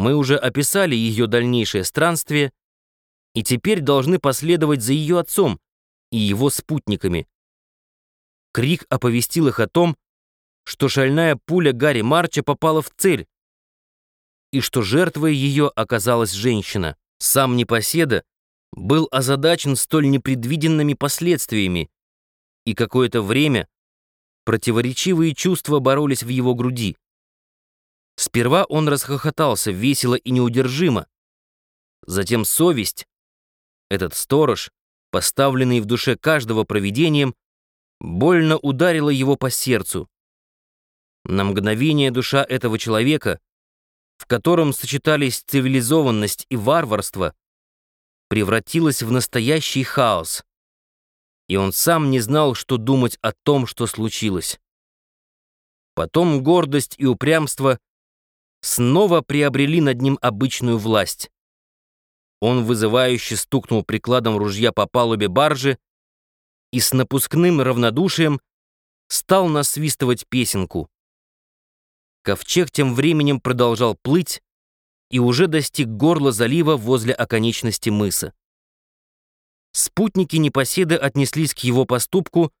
Мы уже описали ее дальнейшее странствие и теперь должны последовать за ее отцом и его спутниками. Крик оповестил их о том, что шальная пуля Гарри Марча попала в цель, и что жертвой ее оказалась женщина. Сам непоседа был озадачен столь непредвиденными последствиями, и какое-то время противоречивые чувства боролись в его груди. Сперва он расхохотался весело и неудержимо. Затем совесть, этот сторож, поставленный в душе каждого провидением, больно ударила его по сердцу. На мгновение душа этого человека, в котором сочетались цивилизованность и варварство, превратилась в настоящий хаос. И он сам не знал, что думать о том, что случилось. Потом гордость и упрямство снова приобрели над ним обычную власть. Он вызывающе стукнул прикладом ружья по палубе баржи и с напускным равнодушием стал насвистывать песенку. Ковчег тем временем продолжал плыть и уже достиг горла залива возле оконечности мыса. Спутники непоседы отнеслись к его поступку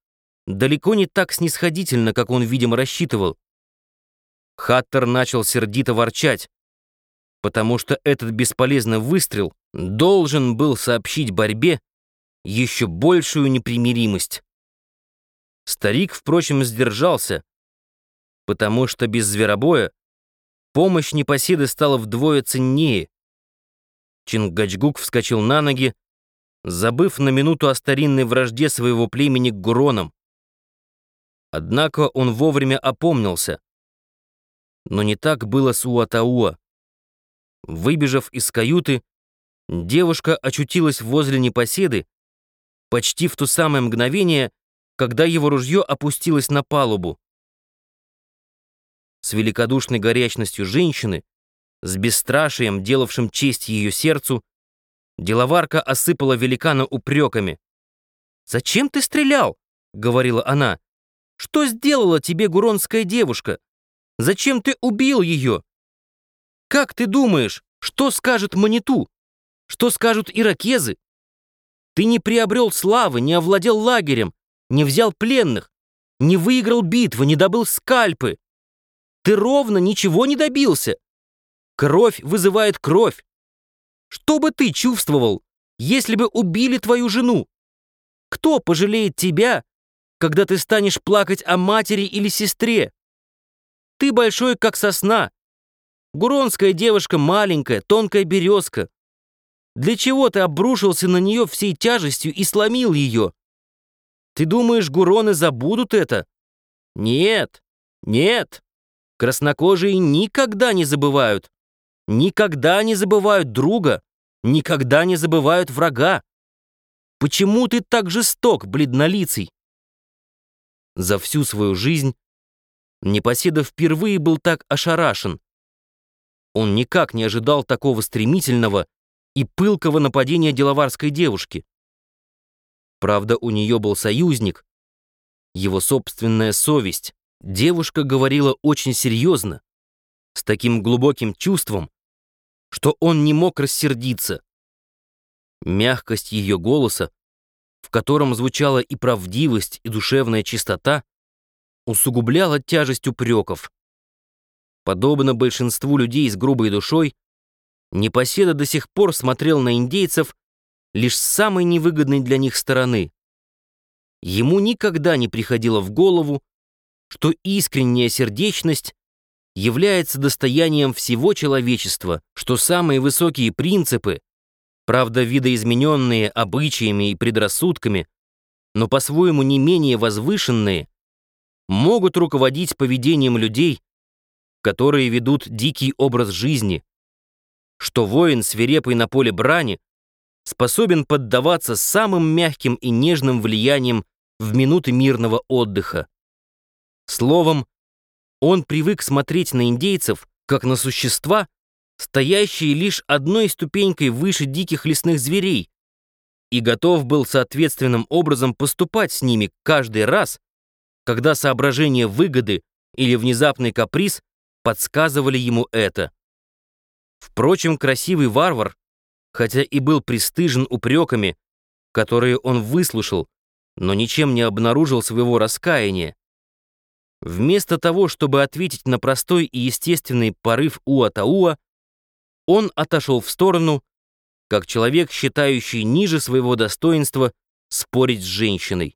далеко не так снисходительно, как он, видимо, рассчитывал. Хаттер начал сердито ворчать, потому что этот бесполезный выстрел должен был сообщить борьбе еще большую непримиримость. Старик, впрочем, сдержался, потому что без зверобоя помощь непоседы стала вдвое ценнее. Чингачгук вскочил на ноги, забыв на минуту о старинной вражде своего племени к Гуронам. Однако он вовремя опомнился. Но не так было с Уатауа. Выбежав из каюты, девушка очутилась возле непоседы почти в то самое мгновение, когда его ружье опустилось на палубу. С великодушной горячностью женщины, с бесстрашием, делавшим честь ее сердцу, деловарка осыпала великана упреками. «Зачем ты стрелял?» — говорила она. «Что сделала тебе гуронская девушка? Зачем ты убил ее? Как ты думаешь, что скажет Маниту? Что скажут иракезы? Ты не приобрел славы, не овладел лагерем, не взял пленных, не выиграл битвы, не добыл скальпы. Ты ровно ничего не добился. Кровь вызывает кровь. Что бы ты чувствовал, если бы убили твою жену? Кто пожалеет тебя, когда ты станешь плакать о матери или сестре? Ты большой, как сосна, Гуронская девушка маленькая, тонкая березка. Для чего ты обрушился на нее всей тяжестью и сломил ее? Ты думаешь, гуроны забудут это? Нет, нет. Краснокожие никогда не забывают. Никогда не забывают друга, никогда не забывают врага. Почему ты так жесток, бледнолицый? За всю свою жизнь Непоседа впервые был так ошарашен. Он никак не ожидал такого стремительного и пылкого нападения деловарской девушки. Правда, у нее был союзник, его собственная совесть. Девушка говорила очень серьезно, с таким глубоким чувством, что он не мог рассердиться. Мягкость ее голоса, в котором звучала и правдивость, и душевная чистота, усугубляла тяжесть упреков. Подобно большинству людей с грубой душой, Непоседа до сих пор смотрел на индейцев лишь с самой невыгодной для них стороны. Ему никогда не приходило в голову, что искренняя сердечность является достоянием всего человечества, что самые высокие принципы, правда видоизмененные обычаями и предрассудками, но по-своему не менее возвышенные, могут руководить поведением людей, которые ведут дикий образ жизни, что воин, свирепый на поле брани, способен поддаваться самым мягким и нежным влияниям в минуты мирного отдыха. Словом, он привык смотреть на индейцев, как на существа, стоящие лишь одной ступенькой выше диких лесных зверей, и готов был соответственным образом поступать с ними каждый раз, когда соображение выгоды или внезапный каприз подсказывали ему это. Впрочем, красивый варвар, хотя и был пристыжен упреками, которые он выслушал, но ничем не обнаружил своего раскаяния. Вместо того, чтобы ответить на простой и естественный порыв Уатауа, он отошел в сторону, как человек, считающий ниже своего достоинства спорить с женщиной.